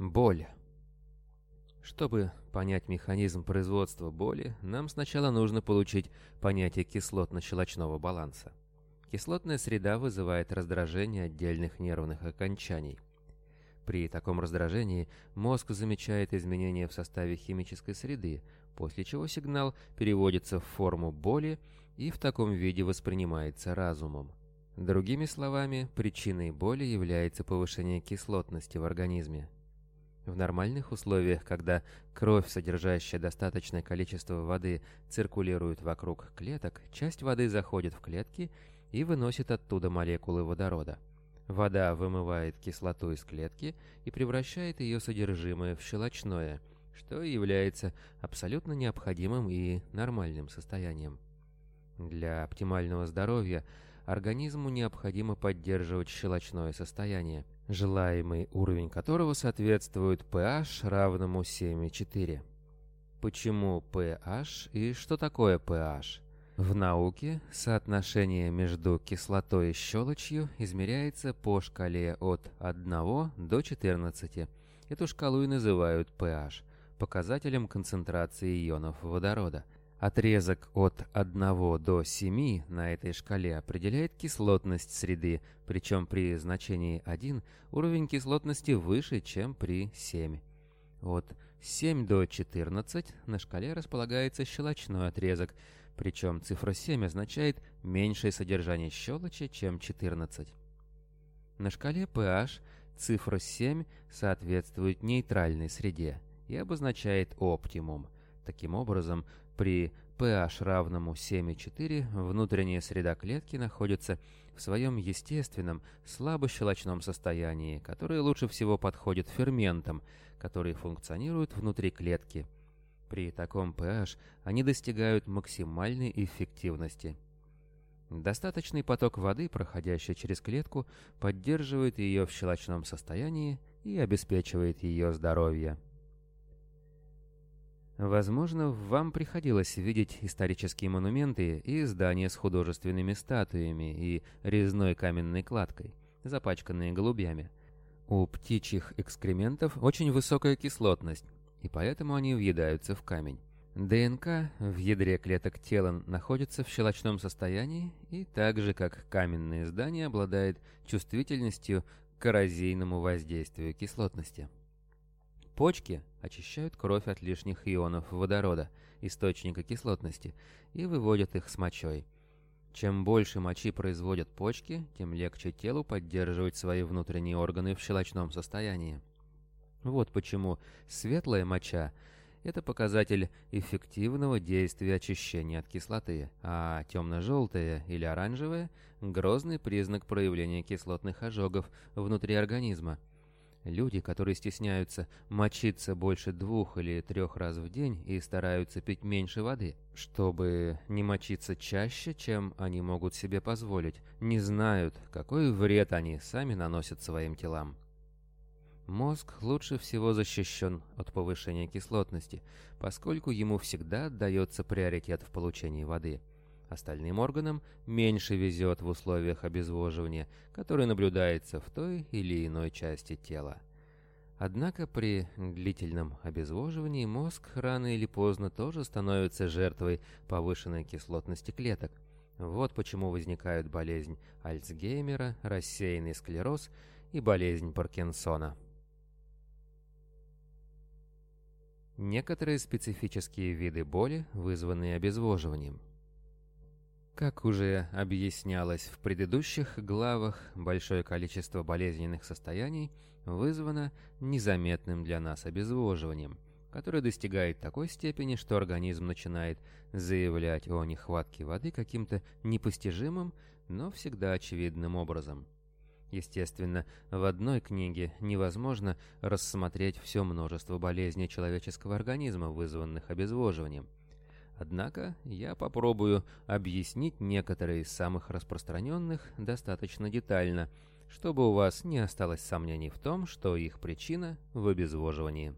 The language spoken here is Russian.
Боль. Чтобы понять механизм производства боли, нам сначала нужно получить понятие кислотно-щелочного баланса. Кислотная среда вызывает раздражение отдельных нервных окончаний. При таком раздражении мозг замечает изменения в составе химической среды, после чего сигнал переводится в форму боли и в таком виде воспринимается разумом. Другими словами, причиной боли является повышение кислотности в организме. В нормальных условиях, когда кровь, содержащая достаточное количество воды, циркулирует вокруг клеток, часть воды заходит в клетки и выносит оттуда молекулы водорода. Вода вымывает кислоту из клетки и превращает ее содержимое в щелочное, что является абсолютно необходимым и нормальным состоянием. Для оптимального здоровья организму необходимо поддерживать щелочное состояние – желаемый уровень которого соответствует pH равному 7,4. Почему pH и что такое pH? В науке соотношение между кислотой и щелочью измеряется по шкале от 1 до 14. Эту шкалу и называют pH, показателем концентрации ионов водорода – Отрезок от 1 до 7 на этой шкале определяет кислотность среды, причем при значении 1 уровень кислотности выше, чем при 7. От 7 до 14 на шкале располагается щелочной отрезок, причем цифра 7 означает меньшее содержание щелочи, чем 14. На шкале pH цифра 7 соответствует нейтральной среде и обозначает оптимум. Таким образом, при pH равному 7,4 внутренняя среда клетки находится в своем естественном слабощелочном состоянии, которое лучше всего подходит ферментам, которые функционируют внутри клетки. При таком pH они достигают максимальной эффективности. Достаточный поток воды, проходящий через клетку, поддерживает ее в щелочном состоянии и обеспечивает ее здоровье. Возможно, вам приходилось видеть исторические монументы и здания с художественными статуями и резной каменной кладкой, запачканные голубями. У птичьих экскрементов очень высокая кислотность, и поэтому они въедаются в камень. ДНК в ядре клеток тела находится в щелочном состоянии и так же, как каменные здания, обладает чувствительностью к коррозийному воздействию кислотности. Почки очищают кровь от лишних ионов водорода, источника кислотности, и выводят их с мочой. Чем больше мочи производят почки, тем легче телу поддерживать свои внутренние органы в щелочном состоянии. Вот почему светлая моча – это показатель эффективного действия очищения от кислоты, а темно-желтая или оранжевая – грозный признак проявления кислотных ожогов внутри организма – Люди, которые стесняются мочиться больше двух или трех раз в день и стараются пить меньше воды, чтобы не мочиться чаще, чем они могут себе позволить, не знают, какой вред они сами наносят своим телам. Мозг лучше всего защищен от повышения кислотности, поскольку ему всегда отдается приоритет в получении воды – Остальным органам меньше везет в условиях обезвоживания, которое наблюдается в той или иной части тела. Однако при длительном обезвоживании мозг рано или поздно тоже становится жертвой повышенной кислотности клеток. Вот почему возникают болезнь Альцгеймера, рассеянный склероз и болезнь Паркинсона. Некоторые специфические виды боли, вызванные обезвоживанием – как уже объяснялось в предыдущих главах, большое количество болезненных состояний вызвано незаметным для нас обезвоживанием, которое достигает такой степени, что организм начинает заявлять о нехватке воды каким-то непостижимым, но всегда очевидным образом. Естественно, в одной книге невозможно рассмотреть все множество болезней человеческого организма, вызванных обезвоживанием – Однако я попробую объяснить некоторые из самых распространенных достаточно детально, чтобы у вас не осталось сомнений в том, что их причина в обезвоживании.